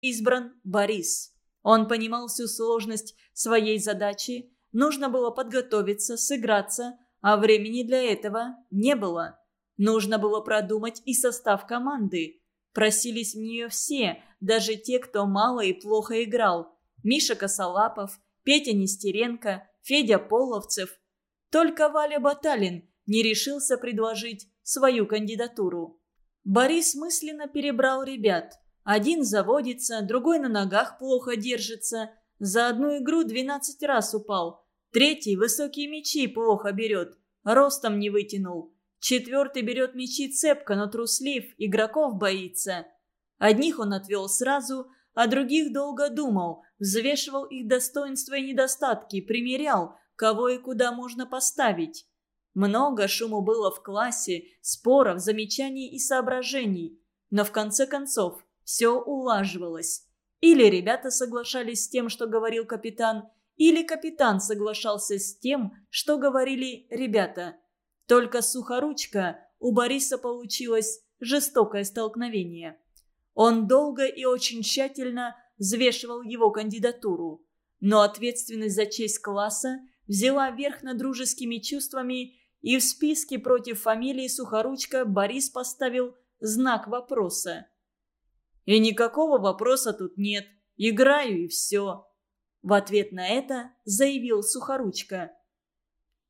избран Борис. Он понимал всю сложность своей задачи, нужно было подготовиться, сыграться, а времени для этого не было. Нужно было продумать и состав команды. Просились в нее все, даже те, кто мало и плохо играл. Миша Косолапов, Петя Нестеренко, Федя Половцев. Только Валя Баталин не решился предложить свою кандидатуру. Борис мысленно перебрал ребят. Один заводится, другой на ногах плохо держится. За одну игру 12 раз упал. Третий высокие мячи плохо берет. Ростом не вытянул. Четвертый берет мячи цепко, но труслив, игроков боится. Одних он отвел сразу, а других долго думал, взвешивал их достоинства и недостатки, примерял, кого и куда можно поставить. Много шуму было в классе, споров, замечаний и соображений. Но в конце концов все улаживалось. Или ребята соглашались с тем, что говорил капитан, или капитан соглашался с тем, что говорили ребята. Только сухоручка у Бориса получилось жестокое столкновение. Он долго и очень тщательно взвешивал его кандидатуру. Но ответственность за честь класса взяла верх над дружескими чувствами и в списке против фамилии Сухоручка Борис поставил знак вопроса. «И никакого вопроса тут нет. Играю и все». В ответ на это заявил Сухоручка.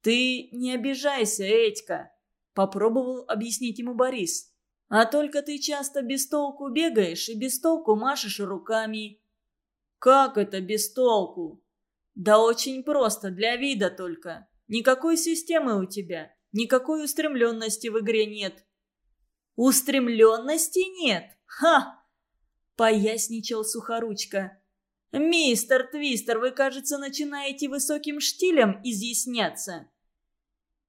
«Ты не обижайся, Этька», — попробовал объяснить ему Борис. «А только ты часто без толку бегаешь и без толку машешь руками». «Как это без толку?» «Да очень просто, для вида только. Никакой системы у тебя, никакой устремленности в игре нет». «Устремленности нет? Ха!» — поясничал Сухоручка. «Мистер Твистер, вы, кажется, начинаете высоким штилем изъясняться».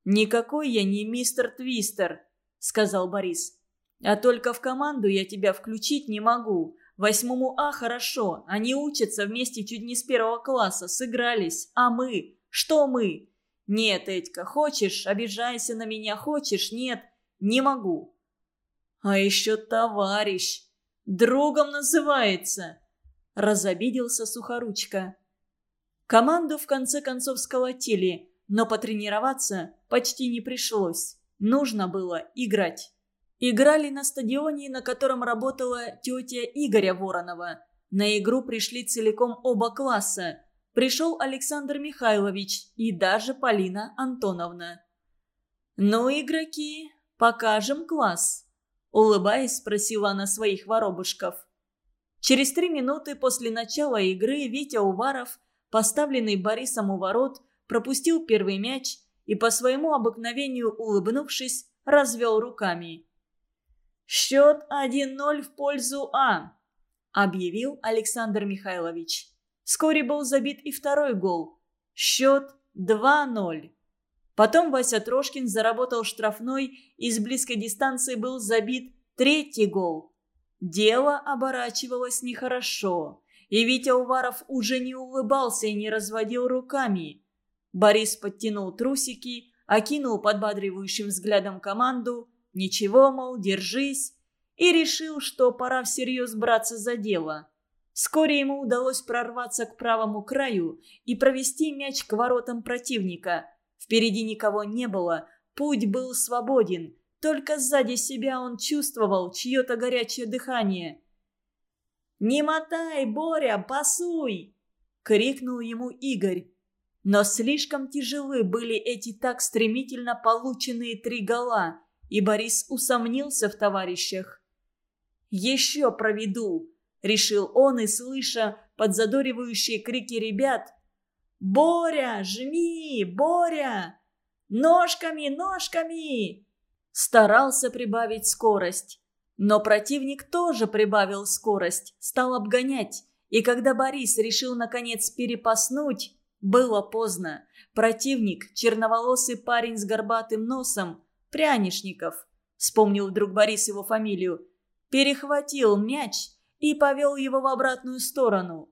«Никакой я не мистер Твистер», — сказал Борис. «А только в команду я тебя включить не могу. Восьмому А хорошо, они учатся вместе чуть не с первого класса, сыгрались. А мы? Что мы? «Нет, Этька, хочешь, обижайся на меня, хочешь, нет, не могу». «А еще товарищ, другом называется», – разобиделся Сухоручка. Команду в конце концов сколотили, но потренироваться почти не пришлось. Нужно было играть. Играли на стадионе, на котором работала тетя Игоря Воронова. На игру пришли целиком оба класса – пришел Александр Михайлович и даже Полина Антоновна. «Ну, игроки, покажем класс», – улыбаясь, спросила она своих воробушков. Через три минуты после начала игры Витя Уваров, поставленный Борисом у ворот, пропустил первый мяч и, по своему обыкновению улыбнувшись, развел руками. «Счет 1-0 в пользу А», – объявил Александр Михайлович. Вскоре был забит и второй гол. Счет 2-0. Потом Вася Трошкин заработал штрафной и с близкой дистанции был забит третий гол. Дело оборачивалось нехорошо. И Витя Уваров уже не улыбался и не разводил руками. Борис подтянул трусики, окинул подбадривающим взглядом команду. «Ничего, мол, держись». И решил, что пора всерьез браться за дело. Вскоре ему удалось прорваться к правому краю и провести мяч к воротам противника. Впереди никого не было, путь был свободен. Только сзади себя он чувствовал чье-то горячее дыхание. «Не мотай, Боря, пасуй!» — крикнул ему Игорь. Но слишком тяжелы были эти так стремительно полученные три гола, и Борис усомнился в товарищах. «Еще проведу!» — решил он и, слыша подзадоривающие крики ребят, «Боря, жми! Боря! Ножками, ножками!» Старался прибавить скорость. Но противник тоже прибавил скорость, стал обгонять. И когда Борис решил, наконец, перепаснуть, было поздно. Противник, черноволосый парень с горбатым носом, Прянишников, вспомнил вдруг Борис его фамилию, перехватил мяч и повел его в обратную сторону.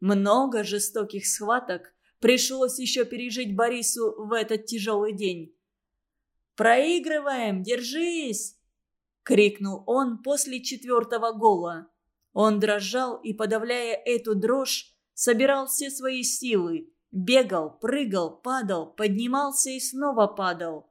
Много жестоких схваток пришлось еще пережить Борису в этот тяжелый день. «Проигрываем! Держись!» — крикнул он после четвертого гола. Он дрожал и, подавляя эту дрожь, собирал все свои силы, бегал, прыгал, падал, поднимался и снова падал.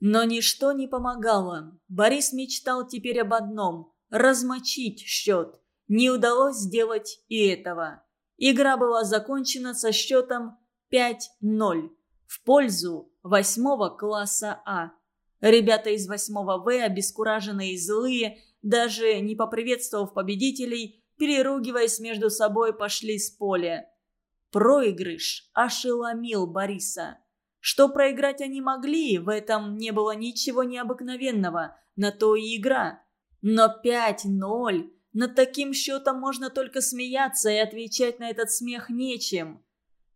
Но ничто не помогало. Борис мечтал теперь об одном – размочить счет. Не удалось сделать и этого. Игра была закончена со счетом 5-0 в пользу восьмого класса А. Ребята из восьмого В, обескураженные и злые, даже не поприветствовав победителей, переругиваясь между собой, пошли с поля. Проигрыш ошеломил Бориса. Что проиграть они могли, в этом не было ничего необыкновенного, на то и игра. Но 5-0, над таким счетом можно только смеяться и отвечать на этот смех нечем.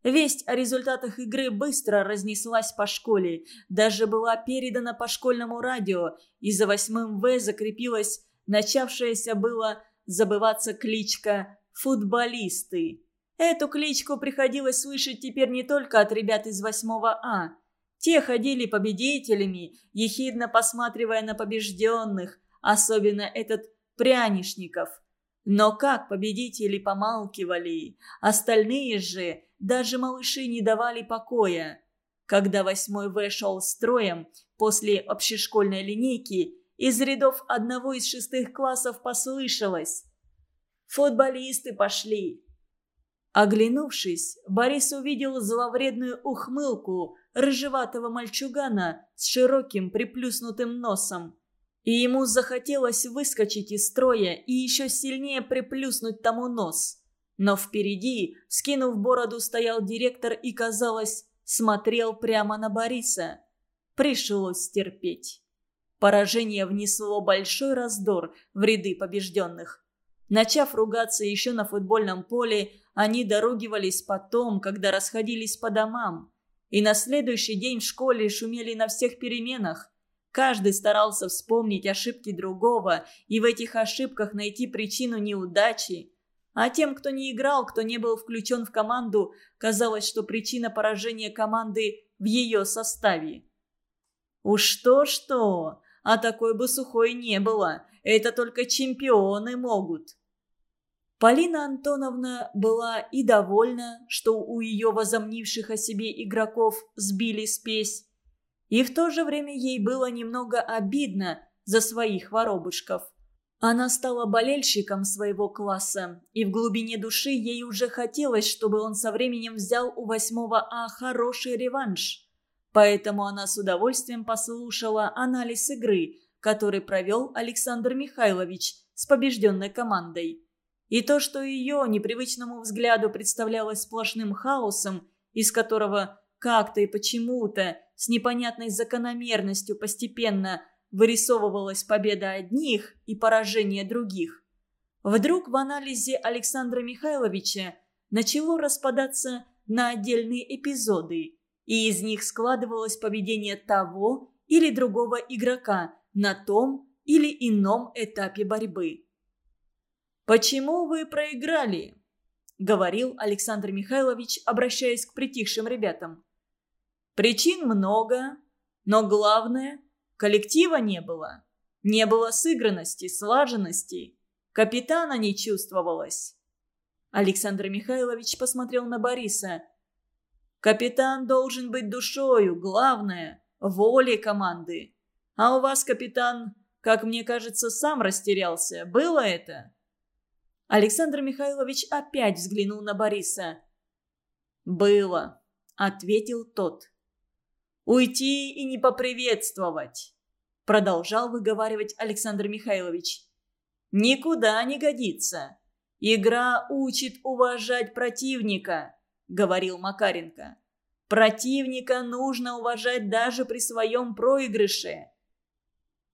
Весть о результатах игры быстро разнеслась по школе, даже была передана по школьному радио, и за восьмым В закрепилась начавшаяся было забываться кличка «футболисты». Эту кличку приходилось слышать теперь не только от ребят из восьмого А. Те ходили победителями, ехидно посматривая на побежденных, особенно этот Прянишников. Но как победители помалкивали, остальные же, даже малыши, не давали покоя. Когда восьмой В шел строем после общешкольной линейки, из рядов одного из шестых классов послышалось «Футболисты пошли!» Оглянувшись, Борис увидел зловредную ухмылку рыжеватого мальчугана с широким приплюснутым носом. И ему захотелось выскочить из строя и еще сильнее приплюснуть тому нос. Но впереди, скинув бороду, стоял директор и, казалось, смотрел прямо на Бориса. Пришлось терпеть. Поражение внесло большой раздор в ряды побежденных. Начав ругаться еще на футбольном поле, они доругивались потом, когда расходились по домам. И на следующий день в школе шумели на всех переменах. Каждый старался вспомнить ошибки другого и в этих ошибках найти причину неудачи. А тем, кто не играл, кто не был включен в команду, казалось, что причина поражения команды в ее составе. Уж что-что, а такой бы сухой не было. Это только чемпионы могут. Полина Антоновна была и довольна, что у ее возомнивших о себе игроков сбили спесь, и в то же время ей было немного обидно за своих воробушков. Она стала болельщиком своего класса, и в глубине души ей уже хотелось, чтобы он со временем взял у восьмого А хороший реванш. Поэтому она с удовольствием послушала анализ игры, который провел Александр Михайлович с побежденной командой. И то, что ее непривычному взгляду представлялось сплошным хаосом, из которого как-то и почему-то с непонятной закономерностью постепенно вырисовывалась победа одних и поражение других. Вдруг в анализе Александра Михайловича начало распадаться на отдельные эпизоды, и из них складывалось поведение того или другого игрока на том или ином этапе борьбы. «Почему вы проиграли?» – говорил Александр Михайлович, обращаясь к притихшим ребятам. Причин много, но главное – коллектива не было. Не было сыгранности, слаженности. Капитана не чувствовалось. Александр Михайлович посмотрел на Бориса. «Капитан должен быть душою, главное – волей команды. А у вас, капитан, как мне кажется, сам растерялся. Было это?» Александр Михайлович опять взглянул на Бориса. «Было», — ответил тот. Уйти и не поприветствовать!» Продолжал выговаривать Александр Михайлович. «Никуда не годится. Игра учит уважать противника», — говорил Макаренко. «Противника нужно уважать даже при своем проигрыше».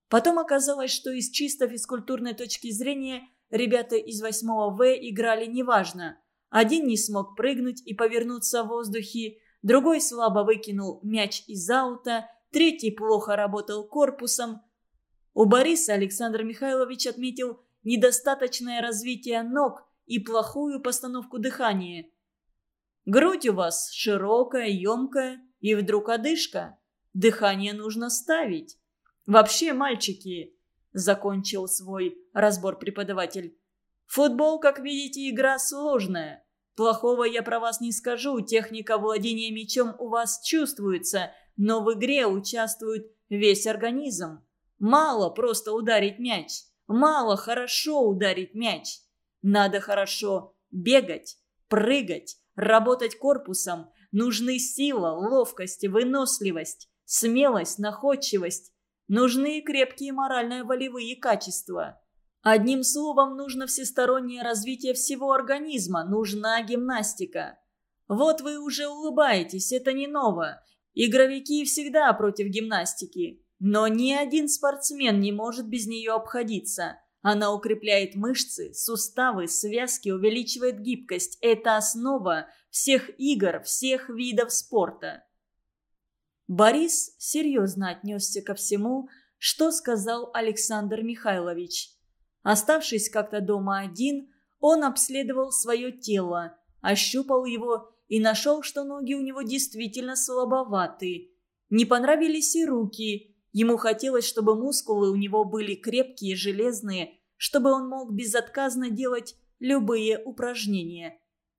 Потом оказалось, что из чисто физкультурной точки зрения ребята из 8 В играли неважно. Один не смог прыгнуть и повернуться в воздухе, другой слабо выкинул мяч из аута, третий плохо работал корпусом. У Бориса Александр Михайлович отметил недостаточное развитие ног и плохую постановку дыхания. Грудь у вас широкая, емкая и вдруг одышка. Дыхание нужно ставить. Вообще, мальчики, закончил свой разбор преподаватель, Футбол, как видите, игра сложная. Плохого я про вас не скажу, техника владения мячом у вас чувствуется, но в игре участвует весь организм. Мало просто ударить мяч, мало хорошо ударить мяч. Надо хорошо бегать, прыгать, работать корпусом. Нужны сила, ловкость, выносливость, смелость, находчивость. Нужны крепкие морально-волевые качества. Одним словом, нужно всестороннее развитие всего организма, нужна гимнастика. Вот вы уже улыбаетесь, это не ново. Игровики всегда против гимнастики. Но ни один спортсмен не может без нее обходиться. Она укрепляет мышцы, суставы, связки, увеличивает гибкость. Это основа всех игр, всех видов спорта. Борис серьезно отнесся ко всему, что сказал Александр Михайлович. Оставшись как-то дома один, он обследовал свое тело, ощупал его и нашел, что ноги у него действительно слабоваты. Не понравились и руки. Ему хотелось, чтобы мускулы у него были крепкие, железные, чтобы он мог безотказно делать любые упражнения.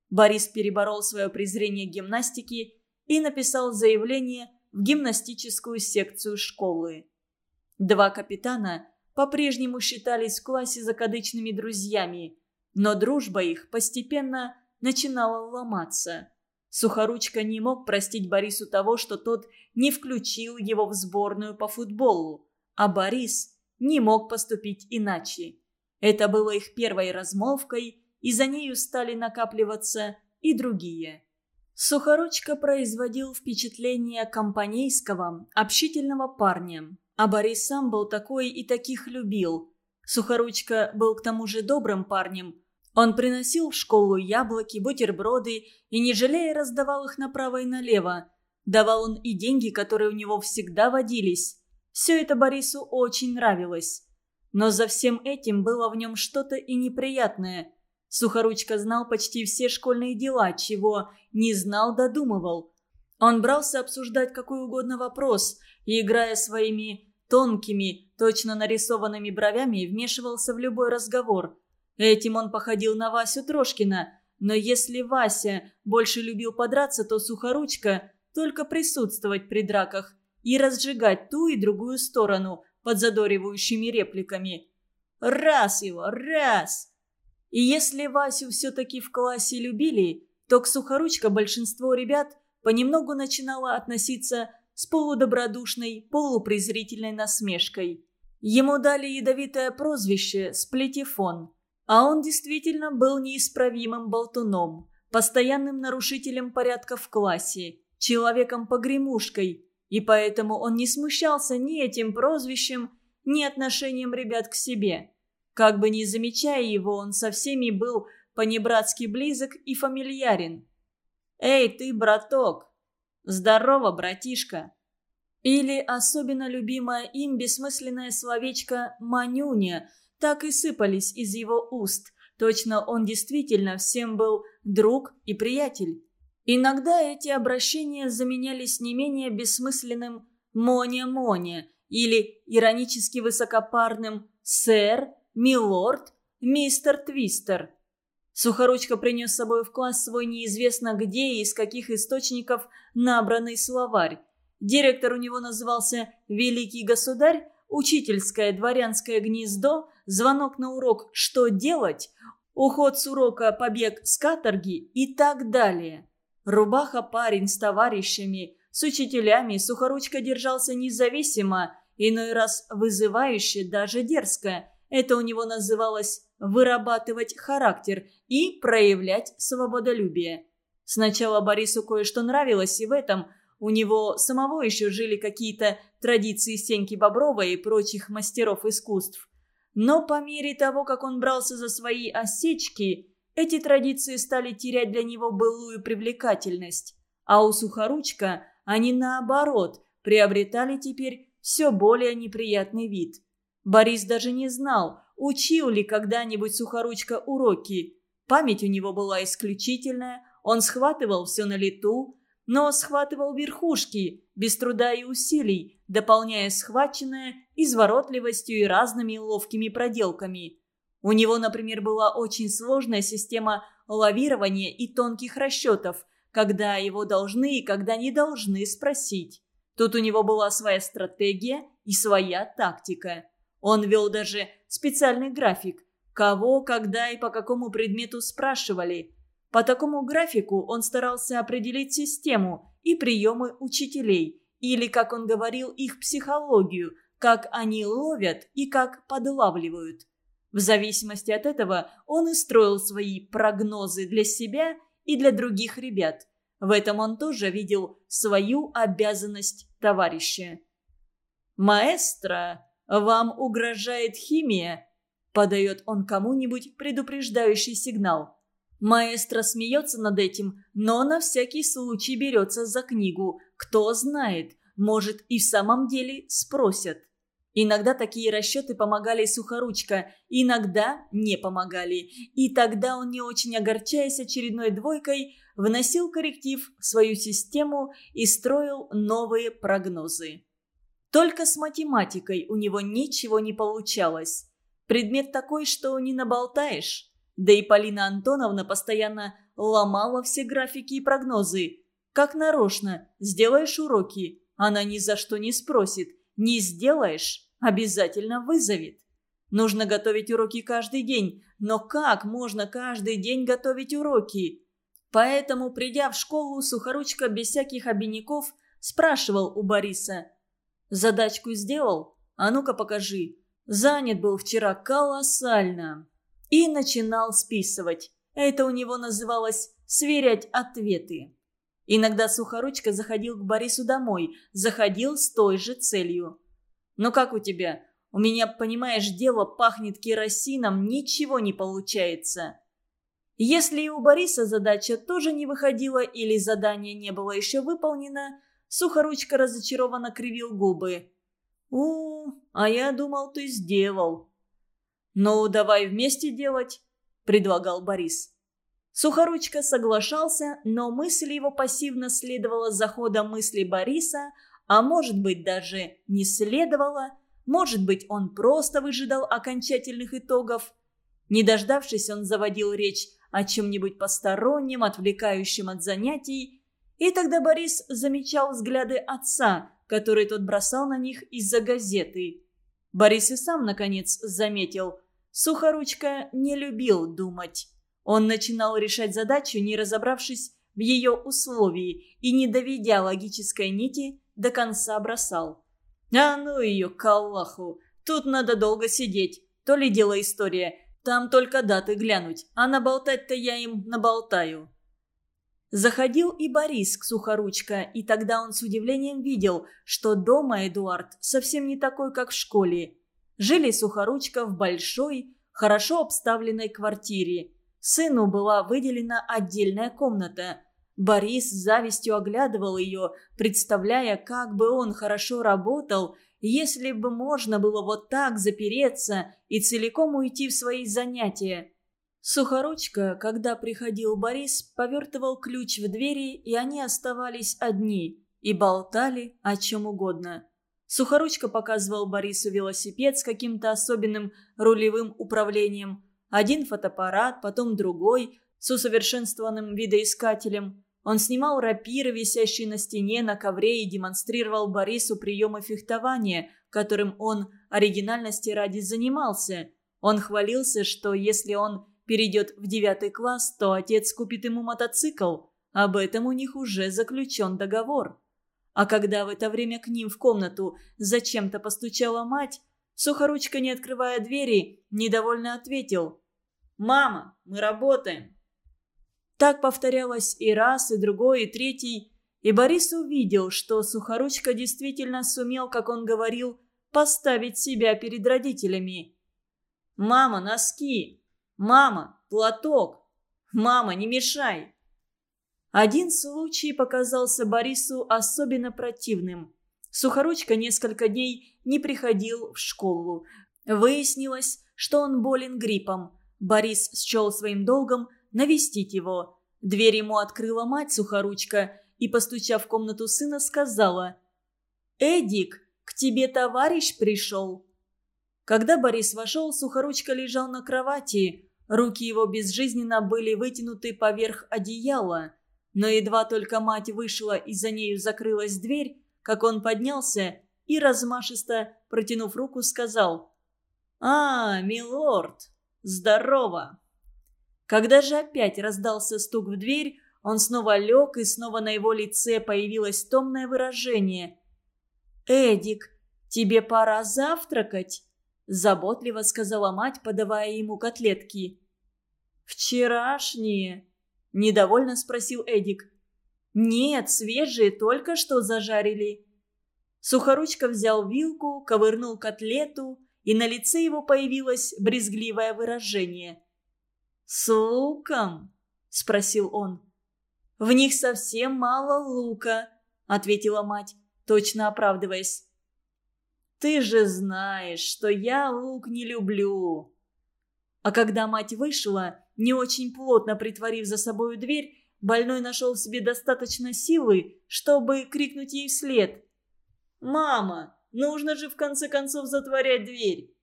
Борис переборол свое презрение к гимнастике и написал заявление в гимнастическую секцию школы. Два капитана по-прежнему считались в классе закадычными друзьями, но дружба их постепенно начинала ломаться. Сухоручка не мог простить Борису того, что тот не включил его в сборную по футболу, а Борис не мог поступить иначе. Это было их первой размолвкой, и за нею стали накапливаться и другие. Сухоручка производил впечатление компанейского, общительного парня, а Борис сам был такой и таких любил. Сухоручка был к тому же добрым парнем, он приносил в школу яблоки, бутерброды и, не жалея, раздавал их направо и налево. Давал он и деньги, которые у него всегда водились. Все это Борису очень нравилось. Но за всем этим было в нем что-то и неприятное. Сухоручка знал почти все школьные дела, чего не знал, додумывал. Он брался обсуждать какой угодно вопрос и, играя своими тонкими, точно нарисованными бровями, вмешивался в любой разговор – Этим он походил на Васю Трошкина. Но если Вася больше любил подраться, то Сухоручка только присутствовать при драках и разжигать ту и другую сторону подзадоривающими репликами. «Раз его, раз!» И если Васю все-таки в классе любили, то к Сухоручка большинство ребят понемногу начинало относиться с полудобродушной, полупрезрительной насмешкой. Ему дали ядовитое прозвище «Сплетифон», а он действительно был неисправимым болтуном, постоянным нарушителем порядка в классе, человеком-погремушкой, и поэтому он не смущался ни этим прозвищем, ни отношением ребят к себе. Как бы ни замечая его, он со всеми был понебратски близок и фамильярен. «Эй, ты, браток!» «Здорово, братишка!» Или особенно любимое им бессмысленное словечко «манюня», так и сыпались из его уст. Точно он действительно всем был друг и приятель. Иногда эти обращения заменялись не менее бессмысленным «моня-моня» или иронически высокопарным «сэр», «милорд», «мистер Твистер». Сухоручка принес с собой в класс свой неизвестно где и из каких источников набранный словарь. Директор у него назывался «Великий государь», учительское дворянское гнездо, звонок на урок «Что делать?», уход с урока «Побег с каторги» и так далее. Рубаха парень с товарищами, с учителями, сухоручка держался независимо, иной раз вызывающе, даже дерзко. Это у него называлось «вырабатывать характер» и проявлять свободолюбие. Сначала Борису кое-что нравилось и в этом – у него самого еще жили какие-то традиции Сеньки Боброва и прочих мастеров искусств. Но по мере того, как он брался за свои осечки, эти традиции стали терять для него былую привлекательность. А у Сухоручка они, наоборот, приобретали теперь все более неприятный вид. Борис даже не знал, учил ли когда-нибудь Сухоручка уроки. Память у него была исключительная, он схватывал все на лету, но схватывал верхушки, без труда и усилий, дополняя схваченное изворотливостью и разными ловкими проделками. У него, например, была очень сложная система лавирования и тонких расчетов, когда его должны и когда не должны спросить. Тут у него была своя стратегия и своя тактика. Он вел даже специальный график, кого, когда и по какому предмету спрашивали. По такому графику он старался определить систему и приемы учителей, или, как он говорил, их психологию, как они ловят и как подлавливают. В зависимости от этого он и строил свои прогнозы для себя и для других ребят. В этом он тоже видел свою обязанность товарища. «Маэстро, вам угрожает химия», – подает он кому-нибудь предупреждающий сигнал. Маэстро смеется над этим, но на всякий случай берется за книгу. Кто знает, может и в самом деле спросят. Иногда такие расчеты помогали Сухоручка, иногда не помогали. И тогда он, не очень огорчаясь очередной двойкой, вносил корректив в свою систему и строил новые прогнозы. Только с математикой у него ничего не получалось. Предмет такой, что не наболтаешь. Да и Полина Антоновна постоянно ломала все графики и прогнозы. Как нарочно, сделаешь уроки, она ни за что не спросит. Не сделаешь, обязательно вызовет. Нужно готовить уроки каждый день. Но как можно каждый день готовить уроки? Поэтому, придя в школу, Сухоручка без всяких обиняков спрашивал у Бориса. «Задачку сделал? А ну-ка покажи. Занят был вчера колоссально». И начинал списывать. Это у него называлось «сверять ответы». Иногда Сухоручка заходил к Борису домой, заходил с той же целью. «Ну как у тебя? У меня, понимаешь, дело пахнет керосином, ничего не получается». Если и у Бориса задача тоже не выходила или задание не было еще выполнено, Сухоручка разочарованно кривил губы. «У, а я думал, ты сделал». «Ну, давай вместе делать», — предлагал Борис. Сухоручка соглашался, но мысль его пассивно следовала за ходом мысли Бориса, а может быть даже не следовала, может быть он просто выжидал окончательных итогов. Не дождавшись, он заводил речь о чем-нибудь постороннем, отвлекающем от занятий, и тогда Борис замечал взгляды отца, которые тот бросал на них из-за газеты. Борис и сам, наконец, заметил, Сухоручка не любил думать. Он начинал решать задачу, не разобравшись в ее условии и не доведя логической нити, до конца бросал. «А ну ее, к Аллаху! Тут надо долго сидеть. То ли дело история. Там только даты глянуть, а наболтать-то я им наболтаю». Заходил и Борис к Сухоручка, и тогда он с удивлением видел, что дома Эдуард совсем не такой, как в школе. Жили Сухоручка в большой, хорошо обставленной квартире. Сыну была выделена отдельная комната. Борис с завистью оглядывал ее, представляя, как бы он хорошо работал – если бы можно было вот так запереться и целиком уйти в свои занятия. Сухоручка, когда приходил Борис, повертывал ключ в двери, и они оставались одни и болтали о чем угодно. Сухоручка показывал Борису велосипед с каким-то особенным рулевым управлением. Один фотоаппарат, потом другой, с усовершенствованным видоискателем. Он снимал рапиры, висящие на стене, на ковре, и демонстрировал Борису приемы фехтования, которым он оригинальности ради занимался. Он хвалился, что если он перейдет в девятый класс, то отец купит ему мотоцикл. Об этом у них уже заключен договор. А когда в это время к ним в комнату зачем-то постучала мать, Сухоручка, не открывая двери, недовольно ответил. «Мама, мы работаем». Так повторялось и раз, и другой, и третий. И Борис увидел, что Сухоручка действительно сумел, как он говорил, поставить себя перед родителями. «Мама, носки! Мама, платок! Мама, не мешай!» Один случай показался Борису особенно противным. Сухоручка несколько дней не приходил в школу. Выяснилось, что он болен гриппом. Борис счел своим долгом навестить его. Дверь ему открыла мать Сухоручка и, постучав в комнату сына, сказала «Эдик, к тебе товарищ пришел». Когда Борис вошел, Сухоручка лежал на кровати. Руки его безжизненно были вытянуты поверх одеяла. Но едва только мать вышла и за нею закрылась дверь, как он поднялся и, размашисто протянув руку, сказал «А, милорд, здорово!» Когда же опять раздался стук в дверь, он снова лег, и снова на его лице появилось томное выражение. «Эдик, тебе пора завтракать?» – заботливо сказала мать, подавая ему котлетки. «Вчерашние?» – недовольно спросил Эдик. «Нет, свежие, только что зажарили». Сухоручка взял вилку, ковырнул котлету, и на лице его появилось брезгливое выражение. «С луком?» – спросил он. «В них совсем мало лука», – ответила мать, точно оправдываясь. «Ты же знаешь, что я лук не люблю». А когда мать вышла, не очень плотно притворив за собою дверь, больной нашел в себе достаточно силы, чтобы крикнуть ей вслед. «Мама, нужно же в конце концов затворять дверь!»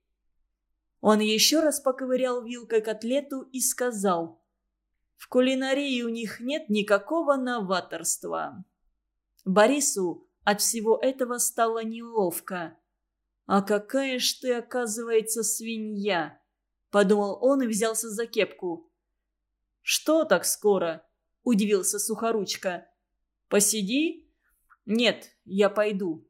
Он еще раз поковырял вилкой котлету и сказал. «В кулинарии у них нет никакого новаторства». Борису от всего этого стало неловко. «А какая ж ты, оказывается, свинья!» Подумал он и взялся за кепку. «Что так скоро?» – удивился Сухоручка. «Посиди?» «Нет, я пойду».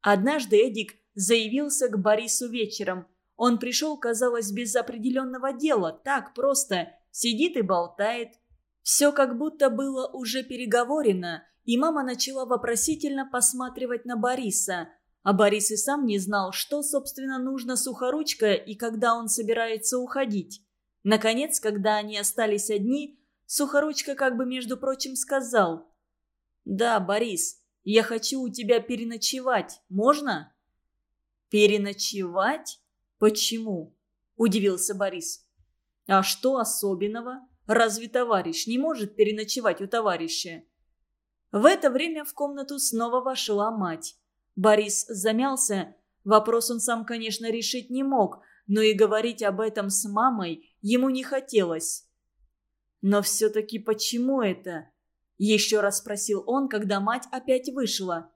Однажды Эдик заявился к Борису вечером. Он пришел, казалось, без определенного дела, так просто, сидит и болтает. Все как будто было уже переговорено, и мама начала вопросительно посматривать на Бориса. А Борис и сам не знал, что, собственно, нужно Сухоручка и когда он собирается уходить. Наконец, когда они остались одни, Сухоручка как бы, между прочим, сказал. «Да, Борис, я хочу у тебя переночевать. Можно?» «Переночевать? Почему?» – удивился Борис. «А что особенного? Разве товарищ не может переночевать у товарища?» В это время в комнату снова вошла мать. Борис замялся. Вопрос он сам, конечно, решить не мог, но и говорить об этом с мамой ему не хотелось. «Но все-таки почему это?» Еще раз спросил он, когда мать опять вышла.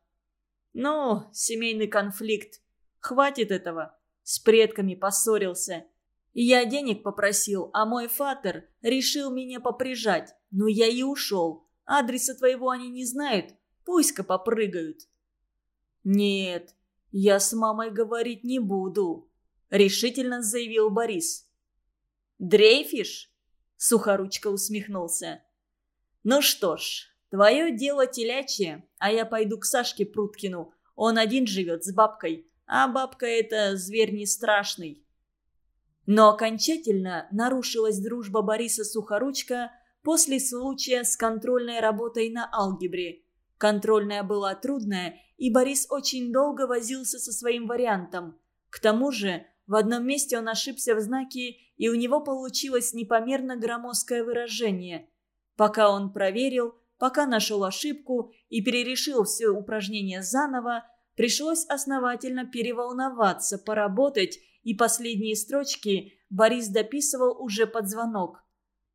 «Ну, семейный конфликт. Хватит этого. С предками поссорился. Я денег попросил, а мой фатер решил меня поприжать. Ну, я и ушел. Адреса твоего они не знают. Пусть-ка попрыгают». «Нет, я с мамой говорить не буду», — решительно заявил Борис. «Дрейфишь?» — Сухоручка усмехнулся. «Ну что ж, твое дело телячье, а я пойду к Сашке Пруткину. Он один живет с бабкой, а бабка это зверь не страшный». Но окончательно нарушилась дружба Бориса Сухоручка после случая с контрольной работой на алгебре. Контрольная была трудная, и Борис очень долго возился со своим вариантом. К тому же в одном месте он ошибся в знаке, и у него получилось непомерно громоздкое выражение – Пока он проверил, пока нашел ошибку и перерешил все упражнения заново, пришлось основательно переволноваться, поработать, и последние строчки Борис дописывал уже под звонок.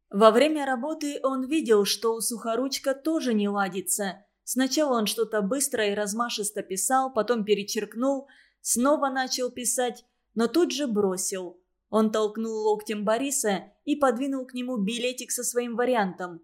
Во время работы он видел, что у Сухоручка тоже не ладится. Сначала он что-то быстро и размашисто писал, потом перечеркнул, снова начал писать, но тут же бросил. Он толкнул локтем Бориса и подвинул к нему билетик со своим вариантом.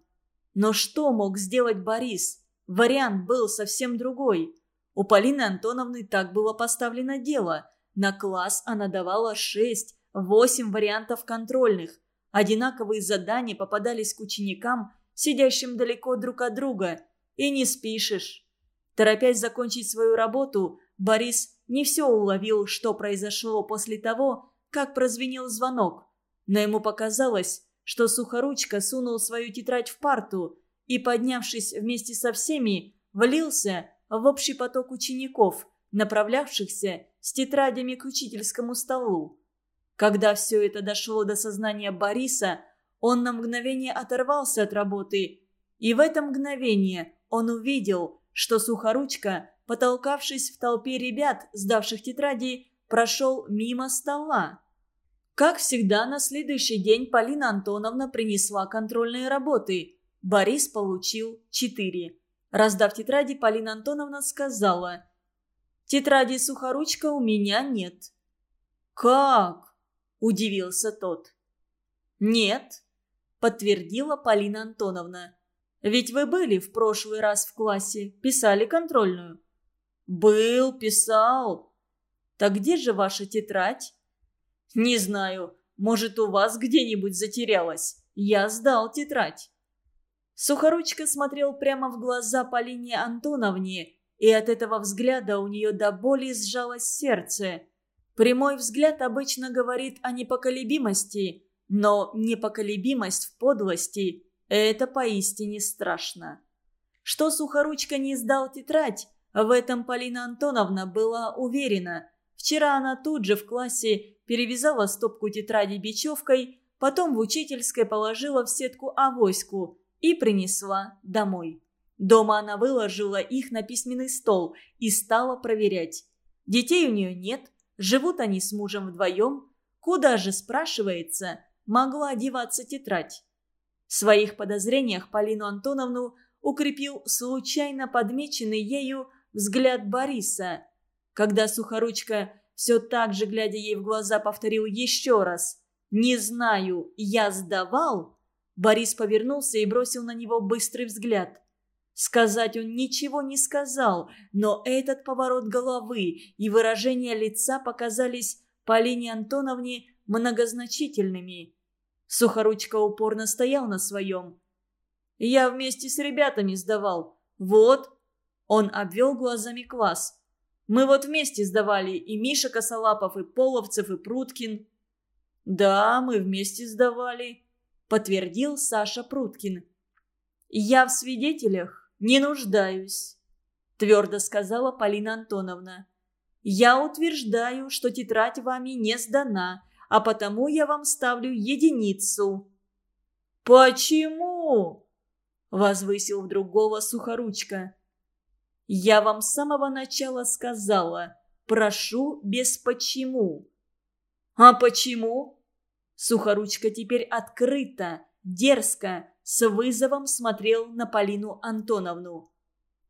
Но что мог сделать Борис? Вариант был совсем другой. У Полины Антоновны так было поставлено дело. На класс она давала 6-8 вариантов контрольных. Одинаковые задания попадались к ученикам, сидящим далеко друг от друга. И не спишешь. Торопясь закончить свою работу, Борис не все уловил, что произошло после того, как прозвенел звонок. Но ему показалось, что Сухоручка сунул свою тетрадь в парту и, поднявшись вместе со всеми, влился в общий поток учеников, направлявшихся с тетрадями к учительскому столу. Когда все это дошло до сознания Бориса, он на мгновение оторвался от работы, и в это мгновение он увидел, что Сухоручка, потолкавшись в толпе ребят, сдавших тетради, прошел мимо стола. Как всегда, на следующий день Полина Антоновна принесла контрольные работы. Борис получил четыре. Раздав тетради, Полина Антоновна сказала, «Тетради сухоручка у меня нет». «Как?» – удивился тот. «Нет», – подтвердила Полина Антоновна. «Ведь вы были в прошлый раз в классе, писали контрольную». «Был, писал». «Так где же ваша тетрадь?» «Не знаю. Может, у вас где-нибудь затерялась. Я сдал тетрадь». Сухоручка смотрел прямо в глаза Полине Антоновне, и от этого взгляда у нее до боли сжалось сердце. Прямой взгляд обычно говорит о непоколебимости, но непоколебимость в подлости – это поистине страшно. Что Сухоручка не сдал тетрадь, в этом Полина Антоновна была уверена. Вчера она тут же в классе перевязала стопку тетради бечевкой, потом в учительской положила в сетку авоську и принесла домой. Дома она выложила их на письменный стол и стала проверять. Детей у нее нет, живут они с мужем вдвоем. Куда же, спрашивается, могла одеваться тетрадь? В своих подозрениях Полину Антоновну укрепил случайно подмеченный ею взгляд Бориса. Когда Сухоручка все так же, глядя ей в глаза, повторил еще раз «Не знаю, я сдавал», Борис повернулся и бросил на него быстрый взгляд. Сказать он ничего не сказал, но этот поворот головы и выражение лица показались Полине Антоновне многозначительными. Сухоручка упорно стоял на своем. «Я вместе с ребятами сдавал. Вот». Он обвел глазами класс. Мы вот вместе сдавали и Миша Косолапов, и Половцев, и Пруткин». «Да, мы вместе сдавали», — подтвердил Саша Пруткин. «Я в свидетелях не нуждаюсь», — твердо сказала Полина Антоновна. «Я утверждаю, что тетрадь вами не сдана, а потому я вам ставлю единицу». «Почему?» — возвысил вдруг голос Сухоручка. Я вам с самого начала сказала, прошу без почему. А почему? Сухоручка теперь открыто, дерзко, с вызовом смотрел на Полину Антоновну.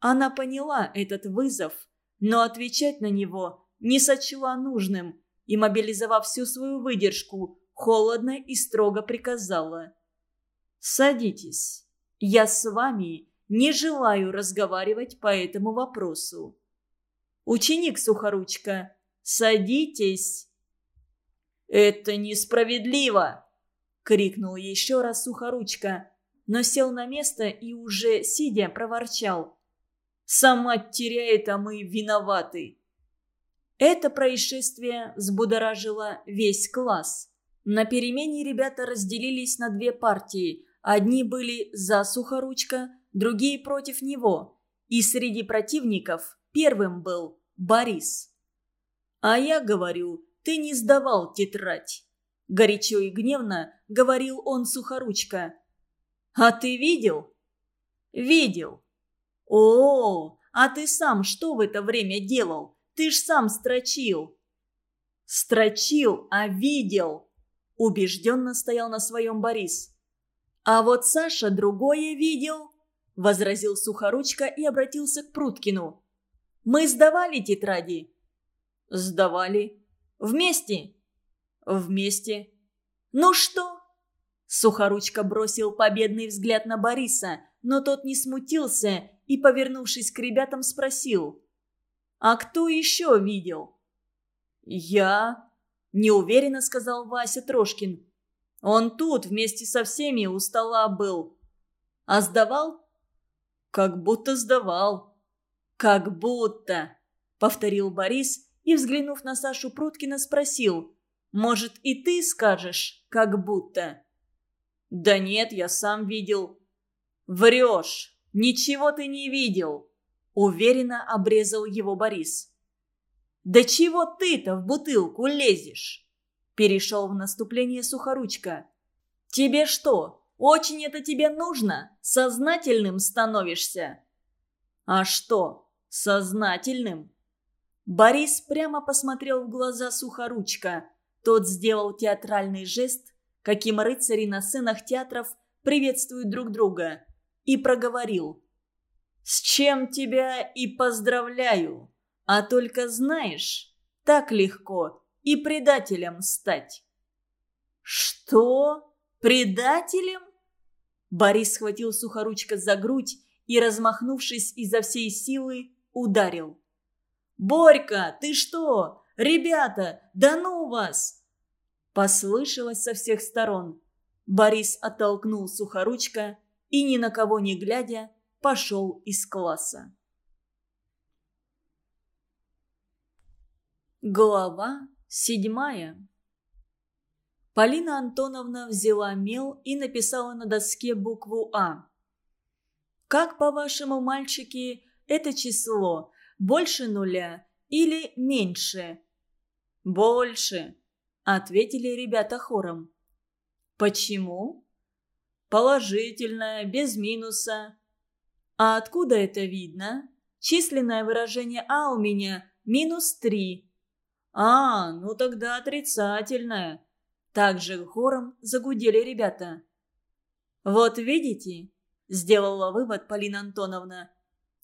Она поняла этот вызов, но отвечать на него не сочла нужным и, мобилизовав всю свою выдержку, холодно и строго приказала. «Садитесь. Я с вами не желаю разговаривать по этому вопросу. Ученик Сухоручка, садитесь. Это несправедливо, крикнул еще раз Сухоручка, но сел на место и уже сидя проворчал. Сама теряет, а мы виноваты. Это происшествие взбудоражило весь класс. На перемене ребята разделились на две партии. Одни были за Сухоручка, другие против него, и среди противников первым был Борис. «А я говорю, ты не сдавал тетрадь», – горячо и гневно говорил он сухоручка. «А ты видел?» «Видел». «О, а ты сам что в это время делал? Ты ж сам строчил». «Строчил, а видел», – убежденно стоял на своем Борис. «А вот Саша другое видел» возразил Сухоручка и обратился к Пруткину. «Мы сдавали тетради?» «Сдавали. Вместе?» «Вместе». «Ну что?» Сухоручка бросил победный взгляд на Бориса, но тот не смутился и, повернувшись к ребятам, спросил. «А кто еще видел?» «Я...» – неуверенно сказал Вася Трошкин. «Он тут вместе со всеми у стола был. А сдавал?» «Как будто сдавал». «Как будто», — повторил Борис и, взглянув на Сашу Пруткина, спросил. «Может, и ты скажешь, как будто?» «Да нет, я сам видел». «Врешь! Ничего ты не видел!» Уверенно обрезал его Борис. «Да чего ты-то в бутылку лезешь?» Перешел в наступление Сухоручка. «Тебе что, очень это тебе нужно? Сознательным становишься?» «А что, сознательным?» Борис прямо посмотрел в глаза Сухоручка. Тот сделал театральный жест, каким рыцари на сценах театров приветствуют друг друга, и проговорил. «С чем тебя и поздравляю! А только знаешь, так легко и предателем стать». «Что? Предателем?» Борис схватил Сухоручка за грудь и, размахнувшись изо всей силы, ударил. «Борька, ты что? Ребята, да ну вас!» Послышалось со всех сторон. Борис оттолкнул Сухоручка и, ни на кого не глядя, пошел из класса. Глава седьмая Полина Антоновна взяла мел и написала на доске букву «А». «Как, по-вашему, мальчики, это число больше нуля или меньше?» «Больше», — ответили ребята хором. «Почему?» «Положительное, без минуса». «А откуда это видно?» «Численное выражение «а» у меня минус три». «А, ну тогда отрицательное», также хором загудели ребята. «Вот видите?» – сделала вывод Полина Антоновна.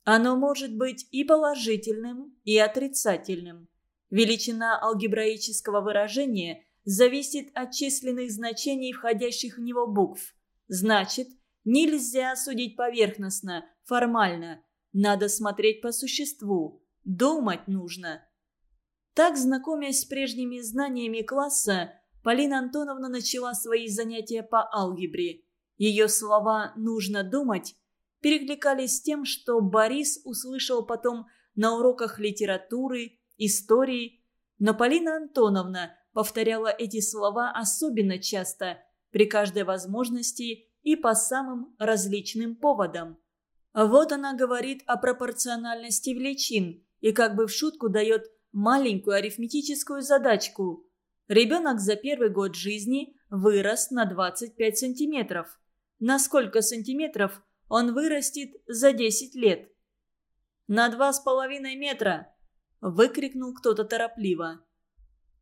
«Оно может быть и положительным, и отрицательным. Величина алгебраического выражения зависит от численных значений входящих в него букв. Значит, нельзя судить поверхностно, формально. Надо смотреть по существу. Думать нужно». Так, знакомясь с прежними знаниями класса, Полина Антоновна начала свои занятия по алгебре. Ее слова «нужно думать» перекликались с тем, что Борис услышал потом на уроках литературы, истории. Но Полина Антоновна повторяла эти слова особенно часто, при каждой возможности и по самым различным поводам. Вот она говорит о пропорциональности величин и как бы в шутку дает маленькую арифметическую задачку – Ребенок за первый год жизни вырос на 25 сантиметров. На сколько сантиметров он вырастет за 10 лет? «На два с половиной метра!» – выкрикнул кто-то торопливо.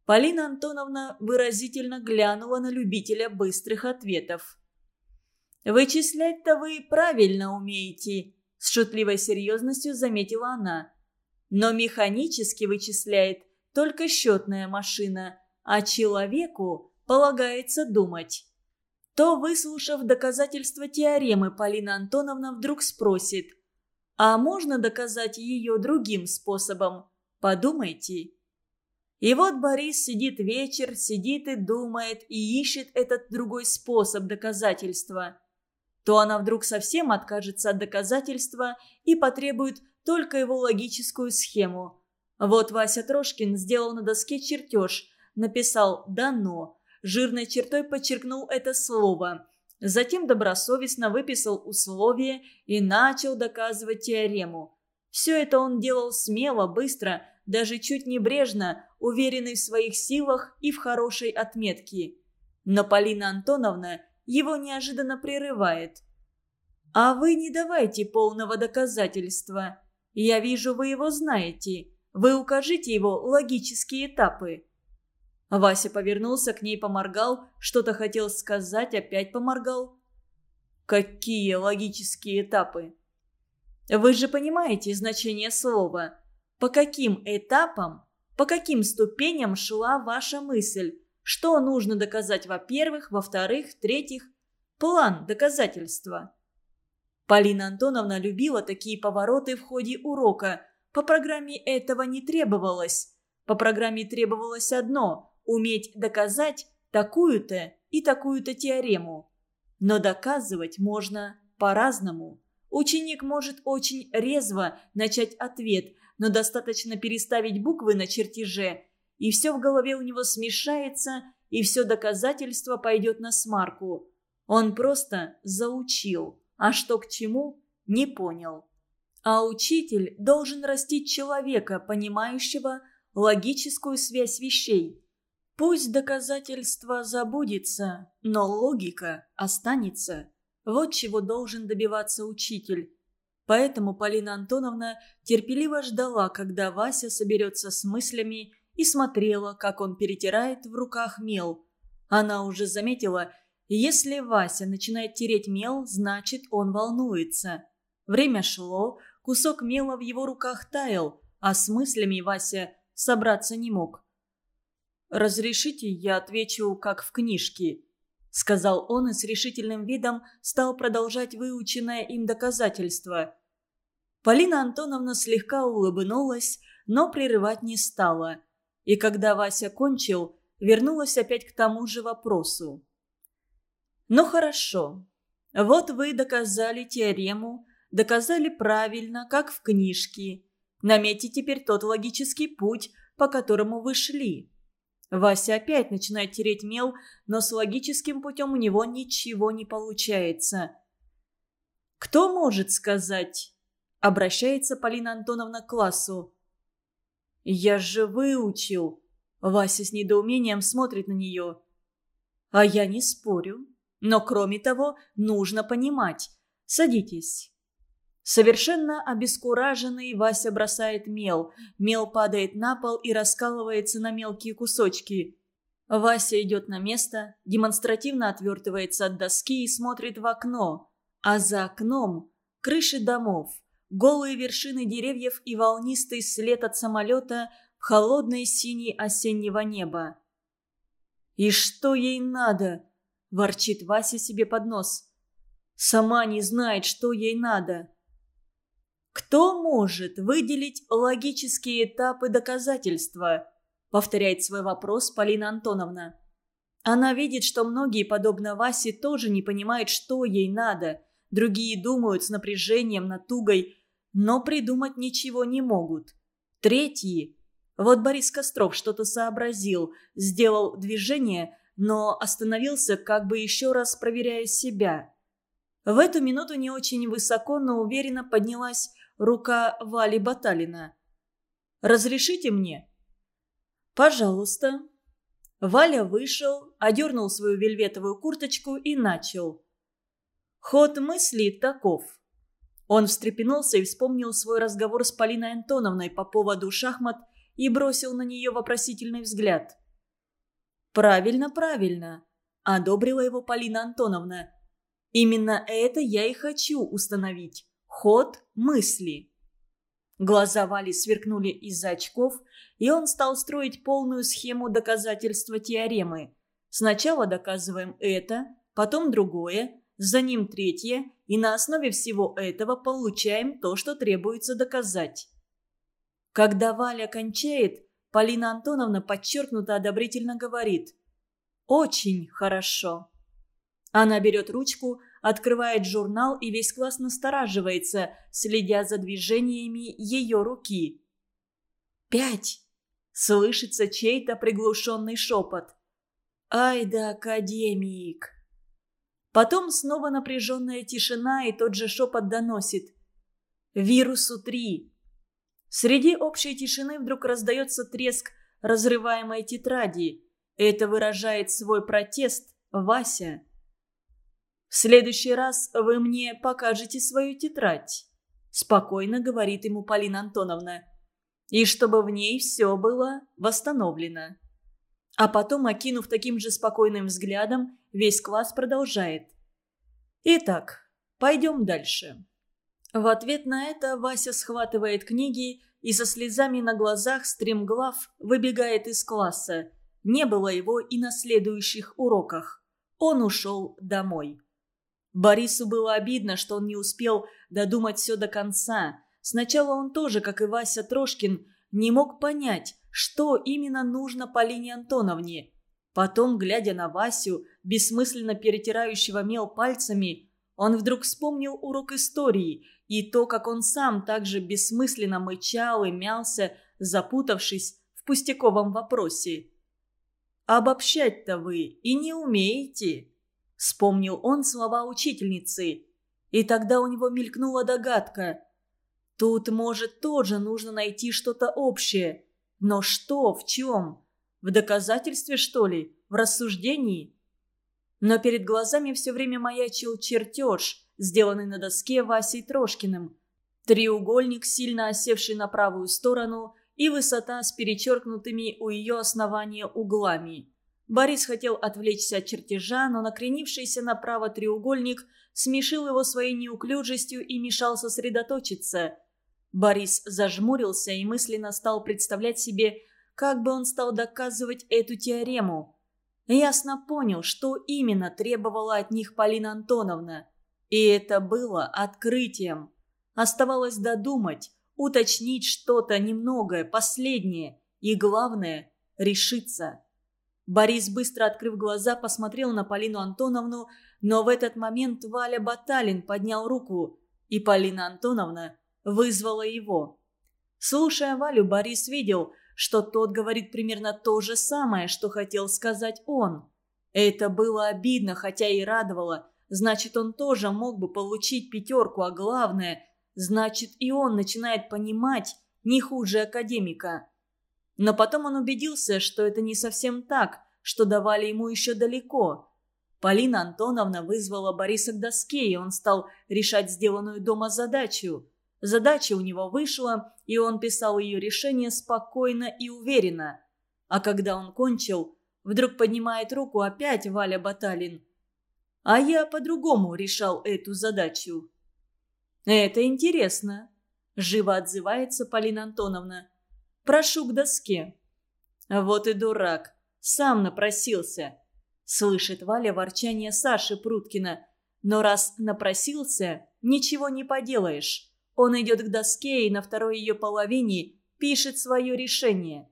Полина Антоновна выразительно глянула на любителя быстрых ответов. «Вычислять-то вы правильно умеете», – с шутливой серьезностью заметила она. «Но механически вычисляет только счетная машина – а человеку полагается думать. То, выслушав доказательства теоремы, Полина Антоновна вдруг спросит, «А можно доказать ее другим способом? Подумайте». И вот Борис сидит вечер, сидит и думает, и ищет этот другой способ доказательства. То она вдруг совсем откажется от доказательства и потребует только его логическую схему. Вот Вася Трошкин сделал на доске чертеж – написал «дано», жирной чертой подчеркнул это слово. Затем добросовестно выписал условие и начал доказывать теорему. Все это он делал смело, быстро, даже чуть небрежно, уверенный в своих силах и в хорошей отметке. Но Полина Антоновна его неожиданно прерывает. «А вы не давайте полного доказательства. Я вижу, вы его знаете. Вы укажите его логические этапы». Вася повернулся к ней, поморгал, что-то хотел сказать, опять поморгал. Какие логические этапы? Вы же понимаете значение слова. По каким этапам, по каким ступеням шла ваша мысль? Что нужно доказать, во-первых, во-вторых, в-третьих? План доказательства. Полина Антоновна любила такие повороты в ходе урока. По программе этого не требовалось. По программе требовалось одно – уметь доказать такую-то и такую-то теорему. Но доказывать можно по-разному. Ученик может очень резво начать ответ, но достаточно переставить буквы на чертеже, и все в голове у него смешается, и все доказательство пойдет на смарку. Он просто заучил, а что к чему – не понял. А учитель должен растить человека, понимающего логическую связь вещей, Пусть доказательство забудется, но логика останется. Вот чего должен добиваться учитель. Поэтому Полина Антоновна терпеливо ждала, когда Вася соберется с мыслями и смотрела, как он перетирает в руках мел. Она уже заметила, если Вася начинает тереть мел, значит он волнуется. Время шло, кусок мела в его руках таял, а с мыслями Вася собраться не мог. «Разрешите, я отвечу, как в книжке», — сказал он и с решительным видом стал продолжать выученное им доказательство. Полина Антоновна слегка улыбнулась, но прерывать не стала. И когда Вася кончил, вернулась опять к тому же вопросу. «Ну хорошо. Вот вы доказали теорему, доказали правильно, как в книжке. Наметьте теперь тот логический путь, по которому вы шли». Вася опять начинает тереть мел, но с логическим путем у него ничего не получается. «Кто может сказать?» – обращается Полина Антоновна к классу. «Я же выучил!» Вася с недоумением смотрит на нее. «А я не спорю. Но кроме того, нужно понимать. Садитесь». Совершенно обескураженный Вася бросает мел. Мел падает на пол и раскалывается на мелкие кусочки. Вася идет на место, демонстративно отвертывается от доски и смотрит в окно. А за окном – крыши домов, голые вершины деревьев и волнистый след от самолета в холодной синей осеннего неба. «И что ей надо?» – ворчит Вася себе под нос. «Сама не знает, что ей надо». «Кто может выделить логические этапы доказательства?» – повторяет свой вопрос Полина Антоновна. Она видит, что многие, подобно Васе, тоже не понимают, что ей надо. Другие думают с напряжением, натугой, но придумать ничего не могут. Третьи. Вот Борис Костров что-то сообразил, сделал движение, но остановился, как бы еще раз проверяя себя. В эту минуту не очень высоко, но уверенно поднялась рука Вали Баталина. «Разрешите мне?» «Пожалуйста». Валя вышел, одернул свою вельветовую курточку и начал. Ход мысли таков. Он встрепенулся и вспомнил свой разговор с Полиной Антоновной по поводу шахмат и бросил на нее вопросительный взгляд. «Правильно, правильно», – одобрила его Полина Антоновна. «Именно это я и хочу установить. Ход мысли. Глаза Вали сверкнули из-за очков, и он стал строить полную схему доказательства теоремы. Сначала доказываем это, потом другое, за ним третье, и на основе всего этого получаем то, что требуется доказать. Когда Валя кончает, Полина Антоновна подчеркнуто одобрительно говорит «Очень хорошо». Она берет ручку, открывает журнал и весь класс настораживается, следя за движениями ее руки. «Пять!» – слышится чей-то приглушенный шепот. «Ай да академик!» Потом снова напряженная тишина и тот же шепот доносит. «Вирусу три!» Среди общей тишины вдруг раздается треск разрываемой тетради. Это выражает свой протест Вася. «В следующий раз вы мне покажете свою тетрадь», – спокойно говорит ему Полина Антоновна. «И чтобы в ней все было восстановлено». А потом, окинув таким же спокойным взглядом, весь класс продолжает. «Итак, пойдем дальше». В ответ на это Вася схватывает книги и со слезами на глазах стремглав выбегает из класса. Не было его и на следующих уроках. Он ушел домой. Борису было обидно, что он не успел додумать все до конца. Сначала он тоже, как и Вася Трошкин, не мог понять, что именно нужно Полине Антоновне. Потом, глядя на Васю, бессмысленно перетирающего мел пальцами, он вдруг вспомнил урок истории и то, как он сам также бессмысленно мычал и мялся, запутавшись в пустяковом вопросе. «Обобщать-то вы и не умеете», Вспомнил он слова учительницы. И тогда у него мелькнула догадка. Тут, может, тоже нужно найти что-то общее. Но что, в чем? В доказательстве, что ли? В рассуждении? Но перед глазами все время маячил чертеж, сделанный на доске Васей Трошкиным. треугольник, сильно осевший на правую сторону, и высота с перечеркнутыми у ее основания углами. Борис хотел отвлечься от чертежа, но накренившийся направо треугольник смешил его своей неуклюжестью и мешал сосредоточиться. Борис зажмурился и мысленно стал представлять себе, как бы он стал доказывать эту теорему. Ясно понял, что именно требовала от них Полина Антоновна. И это было открытием. Оставалось додумать, уточнить что-то немногое, последнее и, главное, решиться. Борис, быстро открыв глаза, посмотрел на Полину Антоновну, но в этот момент Валя Баталин поднял руку, и Полина Антоновна вызвала его. Слушая Валю, Борис видел, что тот говорит примерно то же самое, что хотел сказать он. Это было обидно, хотя и радовало. Значит, он тоже мог бы получить пятерку, а главное, значит, и он начинает понимать не хуже академика. Но потом он убедился, что это не совсем так, что давали ему еще далеко. Полина Антоновна вызвала Бориса к доске, и он стал решать сделанную дома задачу. Задача у него вышла, и он писал ее решение спокойно и уверенно. А когда он кончил, вдруг поднимает руку опять Валя Баталин. А я по-другому решал эту задачу. «Это интересно», – живо отзывается Полина Антоновна. «Прошу к доске». «Вот и дурак. Сам напросился», – слышит Валя ворчание Саши Пруткина. «Но раз напросился, ничего не поделаешь». Он идет к доске и на второй ее половине пишет свое решение.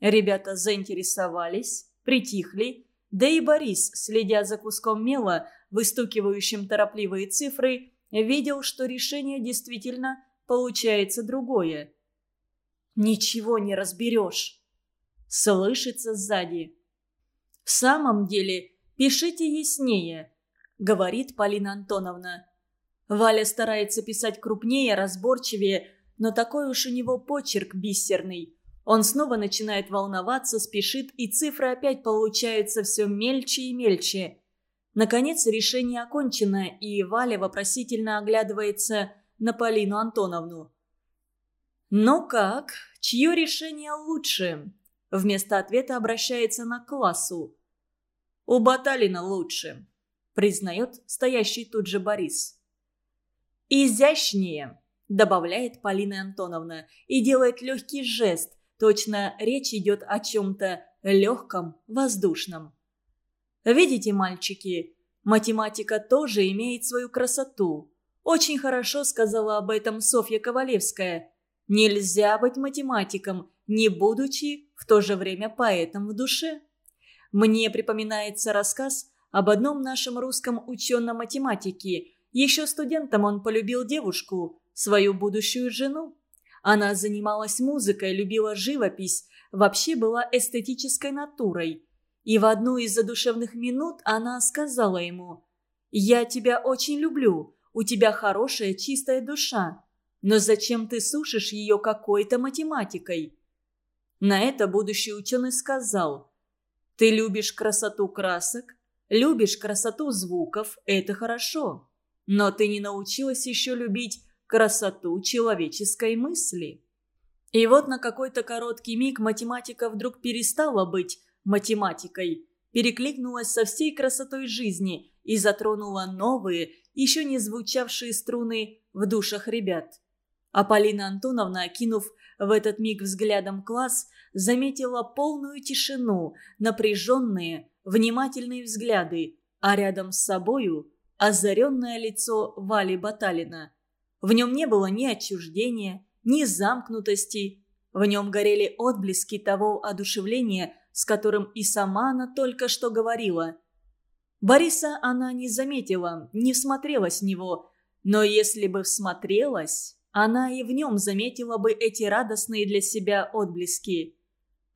Ребята заинтересовались, притихли, да и Борис, следя за куском мела, выстукивающим торопливые цифры, видел, что решение действительно получается другое. «Ничего не разберешь», — слышится сзади. «В самом деле, пишите яснее», — говорит Полина Антоновна. Валя старается писать крупнее, разборчивее, но такой уж у него почерк бисерный. Он снова начинает волноваться, спешит, и цифры опять получаются все мельче и мельче. Наконец решение окончено, и Валя вопросительно оглядывается на Полину Антоновну. «Ну как? Чье решение лучше?» Вместо ответа обращается на классу. «У Баталина лучше», признает стоящий тут же Борис. «Изящнее», – добавляет Полина Антоновна и делает легкий жест. Точно речь идет о чем-то легком, воздушном. Видите, мальчики, математика тоже имеет свою красоту. Очень хорошо сказала об этом Софья Ковалевская. Нельзя быть математиком, не будучи в то же время поэтом в душе. Мне припоминается рассказ об одном нашем русском ученом-математике – еще студентом он полюбил девушку, свою будущую жену. Она занималась музыкой, любила живопись, вообще была эстетической натурой. И в одну из задушевных минут она сказала ему «Я тебя очень люблю, у тебя хорошая чистая душа, но зачем ты сушишь ее какой-то математикой?» На это будущий ученый сказал «Ты любишь красоту красок, любишь красоту звуков, это хорошо. Но ты не научилась еще любить красоту человеческой мысли. И вот на какой-то короткий миг математика вдруг перестала быть математикой, перекликнулась со всей красотой жизни и затронула новые, еще не звучавшие струны в душах ребят. А Полина Антоновна, окинув в этот миг взглядом класс, заметила полную тишину, напряженные, внимательные взгляды, а рядом с собою озаренное лицо Вали Баталина. В нем не было ни отчуждения, ни замкнутости. В нем горели отблески того одушевления, с которым и сама она только что говорила. Бориса она не заметила, не всмотрелась в него, но если бы всмотрелась, она и в нем заметила бы эти радостные для себя отблески.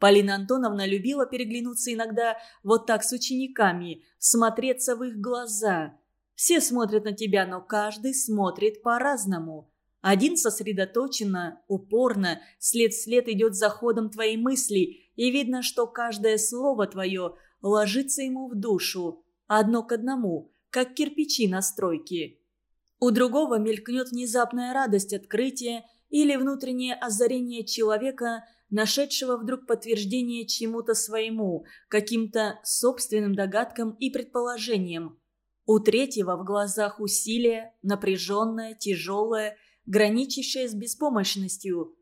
Полина Антоновна любила переглянуться иногда вот так с учениками, смотреться в их глаза – все смотрят на тебя, но каждый смотрит по-разному. Один сосредоточенно, упорно, след вслед идет за ходом твоей мысли, и видно, что каждое слово твое ложится ему в душу, одно к одному, как кирпичи на стройке. У другого мелькнет внезапная радость открытия или внутреннее озарение человека, нашедшего вдруг подтверждение чему-то своему, каким-то собственным догадкам и предположениям. У третьего в глазах усилие, напряженное, тяжелое, граничащее с беспомощностью.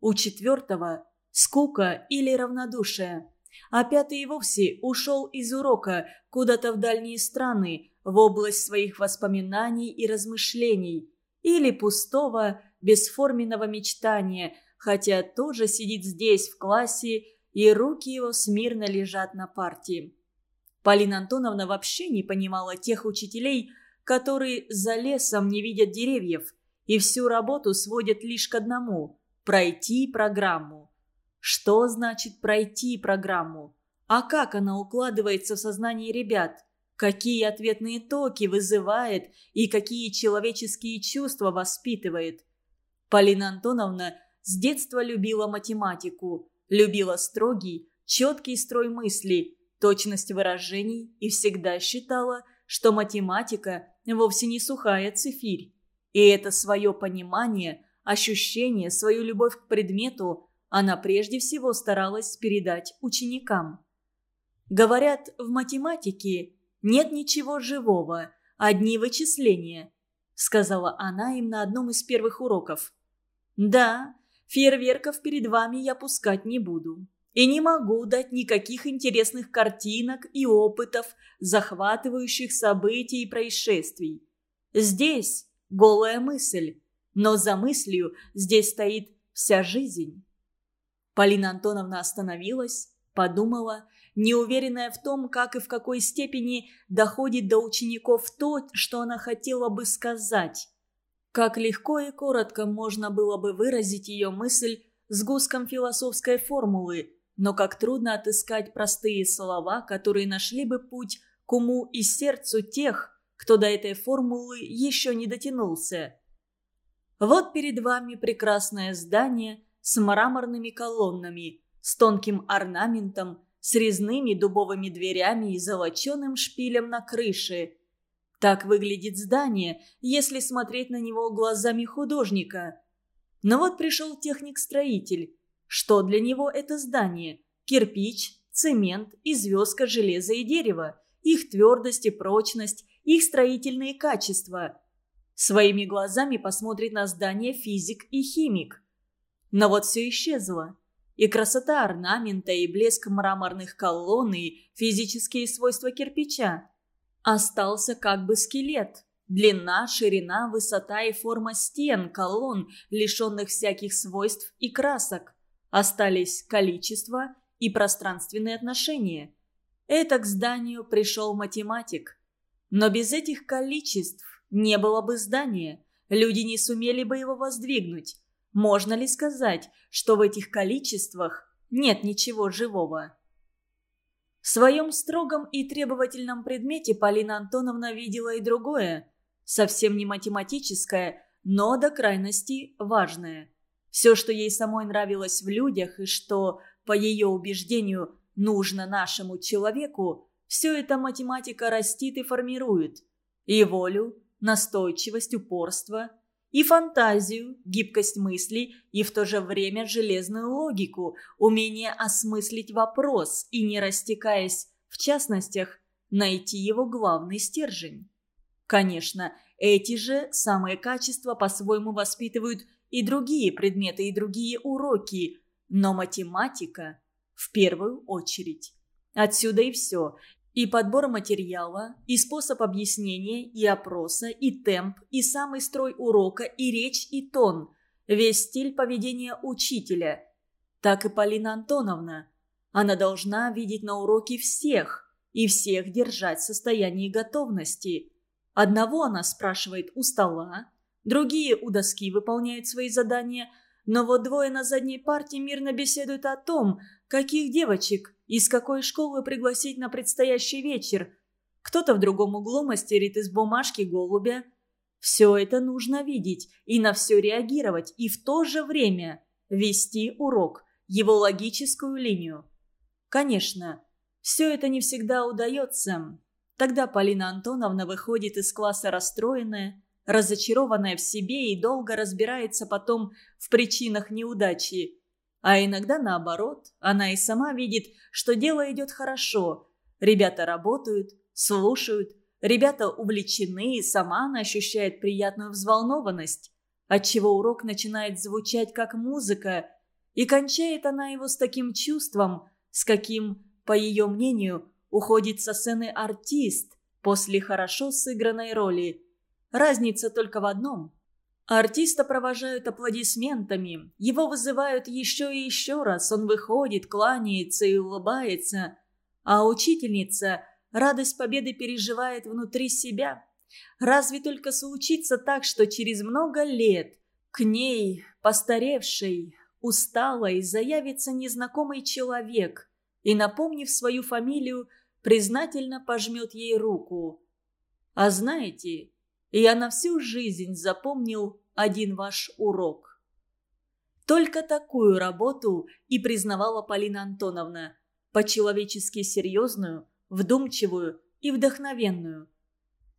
У четвертого – скука или равнодушие. А пятый и вовсе ушел из урока куда-то в дальние страны, в область своих воспоминаний и размышлений. Или пустого, бесформенного мечтания, хотя тоже сидит здесь, в классе, и руки его смирно лежат на партии. Полина Антоновна вообще не понимала тех учителей, которые за лесом не видят деревьев и всю работу сводят лишь к одному – пройти программу. Что значит пройти программу? А как она укладывается в сознание ребят? Какие ответные токи вызывает и какие человеческие чувства воспитывает? Полина Антоновна с детства любила математику, любила строгий, четкий строй мыслей, точность выражений и всегда считала, что математика вовсе не сухая цифирь. И это свое понимание, ощущение, свою любовь к предмету она прежде всего старалась передать ученикам. Говорят, в математике нет ничего живого, одни вычисления, сказала она им на одном из первых уроков. Да, фейерверков перед вами я пускать не буду. И не могу дать никаких интересных картинок и опытов, захватывающих событий и происшествий. Здесь голая мысль, но за мыслью здесь стоит вся жизнь. Полина Антоновна остановилась, подумала, неуверенная в том, как и в какой степени доходит до учеников то, что она хотела бы сказать. Как легко и коротко можно было бы выразить ее мысль с гуском философской формулы, но как трудно отыскать простые слова, которые нашли бы путь к уму и сердцу тех, кто до этой формулы еще не дотянулся. Вот перед вами прекрасное здание с мраморными колоннами, с тонким орнаментом, с резными дубовыми дверями и золоченым шпилем на крыше – так выглядит здание, если смотреть на него глазами художника. Но вот пришел техник-строитель. Что для него это здание? Кирпич, цемент и звездка железа и дерева, их твердость и прочность, их строительные качества. Своими глазами посмотрит на здание физик и химик. Но вот все исчезло. И красота орнамента, и блеск мраморных колонн, и физические свойства кирпича. Остался как бы скелет. Длина, ширина, высота и форма стен, колонн, лишенных всяких свойств и красок. Остались количество и пространственные отношения. Это к зданию пришел математик. Но без этих количеств не было бы здания. Люди не сумели бы его воздвигнуть. Можно ли сказать, что в этих количествах нет ничего живого? В своем строгом и требовательном предмете Полина Антоновна видела и другое, совсем не математическое, но до крайности важное. Все, что ей самой нравилось в людях и что, по ее убеждению, нужно нашему человеку, все это математика растит и формирует. И волю, настойчивость, упорство – и фантазию, гибкость мыслей и в то же время железную логику, умение осмыслить вопрос и, не растекаясь в частностях, найти его главный стержень. Конечно, эти же самые качества по-своему воспитывают и другие предметы, и другие уроки, но математика в первую очередь. Отсюда и все. И подбор материала, и способ объяснения, и опроса, и темп, и самый строй урока, и речь, и тон. Весь стиль поведения учителя. Так и Полина Антоновна. Она должна видеть на уроке всех, и всех держать в состоянии готовности. Одного она спрашивает у стола, другие у доски выполняют свои задания, но вот двое на задней парте мирно беседуют о том, каких девочек из какой школы пригласить на предстоящий вечер. Кто-то в другом углу мастерит из бумажки голубя. Все это нужно видеть и на все реагировать, и в то же время вести урок, его логическую линию. Конечно, все это не всегда удается. Тогда Полина Антоновна выходит из класса расстроенная, разочарованная в себе и долго разбирается потом в причинах неудачи. А иногда наоборот, она и сама видит, что дело идет хорошо. Ребята работают, слушают, ребята увлечены, и сама она ощущает приятную взволнованность, отчего урок начинает звучать как музыка, и кончает она его с таким чувством, с каким, по ее мнению, уходит со сцены артист после хорошо сыгранной роли. Разница только в одном. Артиста провожают аплодисментами, его вызывают еще и еще раз, он выходит, кланяется и улыбается. А учительница радость победы переживает внутри себя. Разве только случится так, что через много лет к ней, постаревшей, усталой, заявится незнакомый человек и, напомнив свою фамилию, признательно пожмет ей руку. А знаете, я на всю жизнь запомнил один ваш урок. Только такую работу и признавала Полина Антоновна, по-человечески серьезную, вдумчивую и вдохновенную.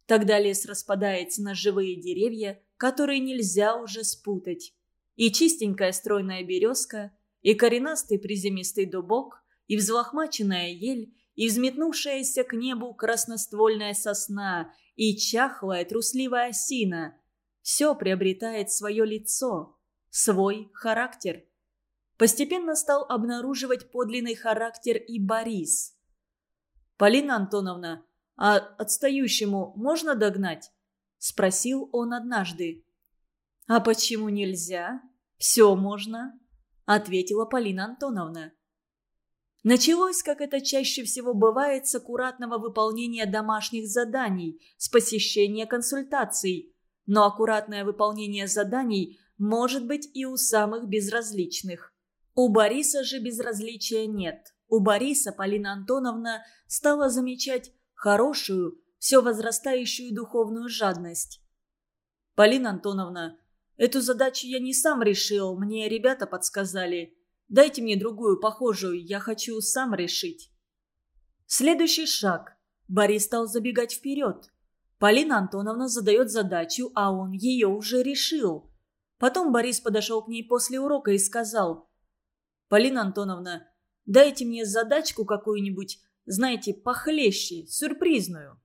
Тогда лес распадается на живые деревья, которые нельзя уже спутать. И чистенькая стройная березка, и коренастый приземистый дубок, и взлохмаченная ель, и взметнувшаяся к небу красноствольная сосна, и чахлая трусливая осина. Все приобретает свое лицо, свой характер. Постепенно стал обнаруживать подлинный характер и Борис. «Полина Антоновна, а отстающему можно догнать?» – спросил он однажды. «А почему нельзя? Все можно», – ответила Полина Антоновна. Началось, как это чаще всего бывает, с аккуратного выполнения домашних заданий, с посещения консультаций. Но аккуратное выполнение заданий может быть и у самых безразличных. У Бориса же безразличия нет. У Бориса Полина Антоновна стала замечать хорошую, все возрастающую духовную жадность. «Полина Антоновна, эту задачу я не сам решил, мне ребята подсказали. Дайте мне другую, похожую, я хочу сам решить». Следующий шаг. Борис стал забегать вперед. Полина Антоновна задает задачу, а он ее уже решил. Потом Борис подошел к ней после урока и сказал. «Полина Антоновна, дайте мне задачку какую-нибудь, знаете, похлеще, сюрпризную».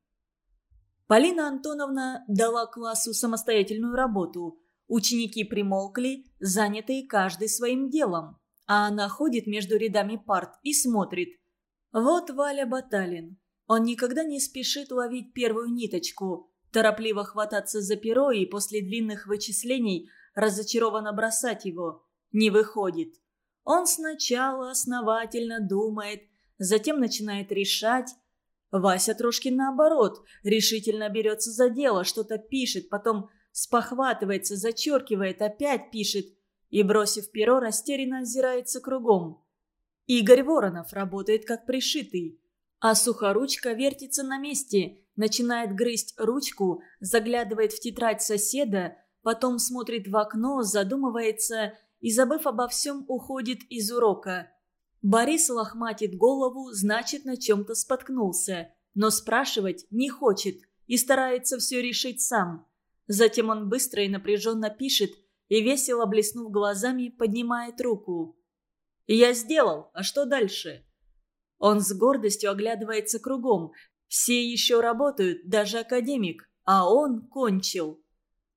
Полина Антоновна дала классу самостоятельную работу. Ученики примолкли, занятые каждый своим делом а она ходит между рядами парт и смотрит. Вот Валя Баталин. Он никогда не спешит ловить первую ниточку, торопливо хвататься за перо и после длинных вычислений разочарованно бросать его. Не выходит. Он сначала основательно думает, затем начинает решать. Вася Трошкин наоборот, решительно берется за дело, что-то пишет, потом спохватывается, зачеркивает, опять пишет – и, бросив перо, растерянно озирается кругом. Игорь Воронов работает как пришитый, а сухоручка вертится на месте, начинает грызть ручку, заглядывает в тетрадь соседа, потом смотрит в окно, задумывается и, забыв обо всем, уходит из урока. Борис лохматит голову, значит, на чем-то споткнулся, но спрашивать не хочет и старается все решить сам. Затем он быстро и напряженно пишет, и, весело блеснув глазами, поднимает руку. «Я сделал, а что дальше?» Он с гордостью оглядывается кругом. Все еще работают, даже академик, а он кончил.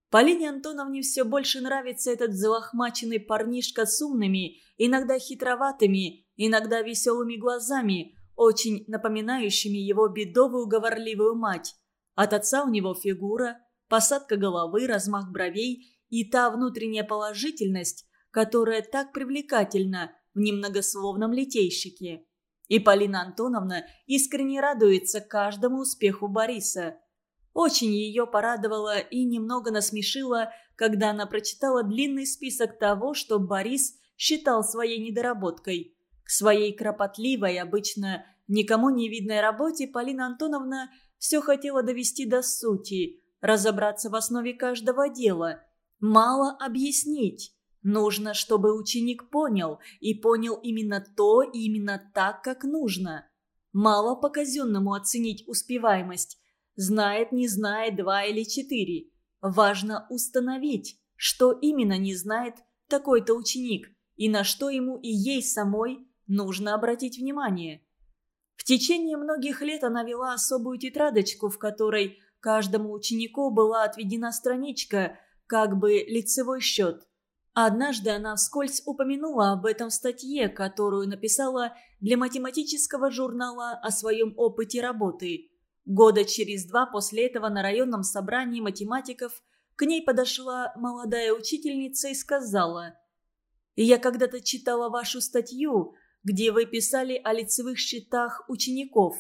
Полине Антоновне все больше нравится этот залохмаченный парнишка с умными, иногда хитроватыми, иногда веселыми глазами, очень напоминающими его бедовую говорливую мать. От отца у него фигура, посадка головы, размах бровей и та внутренняя положительность, которая так привлекательна в немногословном литейщике. И Полина Антоновна искренне радуется каждому успеху Бориса. Очень ее порадовало и немного насмешило, когда она прочитала длинный список того, что Борис считал своей недоработкой. К своей кропотливой, обычно никому не видной работе Полина Антоновна все хотела довести до сути, разобраться в основе каждого дела – Мало объяснить. Нужно, чтобы ученик понял, и понял именно то и именно так, как нужно. Мало по казенному оценить успеваемость. Знает, не знает, два или четыре. важно установить, что именно не знает такой-то ученик и на что ему и ей самой нужно обратить внимание. В течение многих лет она вела особую тетрадочку, в которой каждому ученику была отведена страничка, как бы лицевой счет. Однажды она вскользь упомянула об этом в статье, которую написала для математического журнала о своем опыте работы. Года через два после этого на районном собрании математиков к ней подошла молодая учительница и сказала «Я когда-то читала вашу статью, где вы писали о лицевых счетах учеников.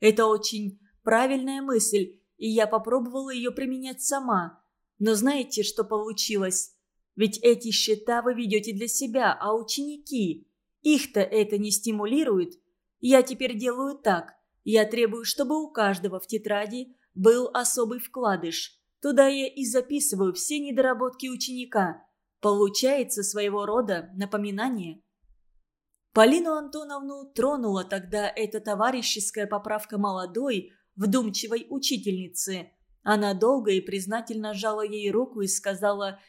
Это очень правильная мысль, и я попробовала ее применять сама. Но знаете, что получилось? Ведь эти счета вы ведете для себя, а ученики, их-то это не стимулирует. Я теперь делаю так. Я требую, чтобы у каждого в тетради был особый вкладыш. Туда я и записываю все недоработки ученика. Получается своего рода напоминание. Полину Антоновну тронула тогда эта товарищеская поправка молодой, вдумчивой учительницы. Она долго и признательно сжала ей руку и сказала,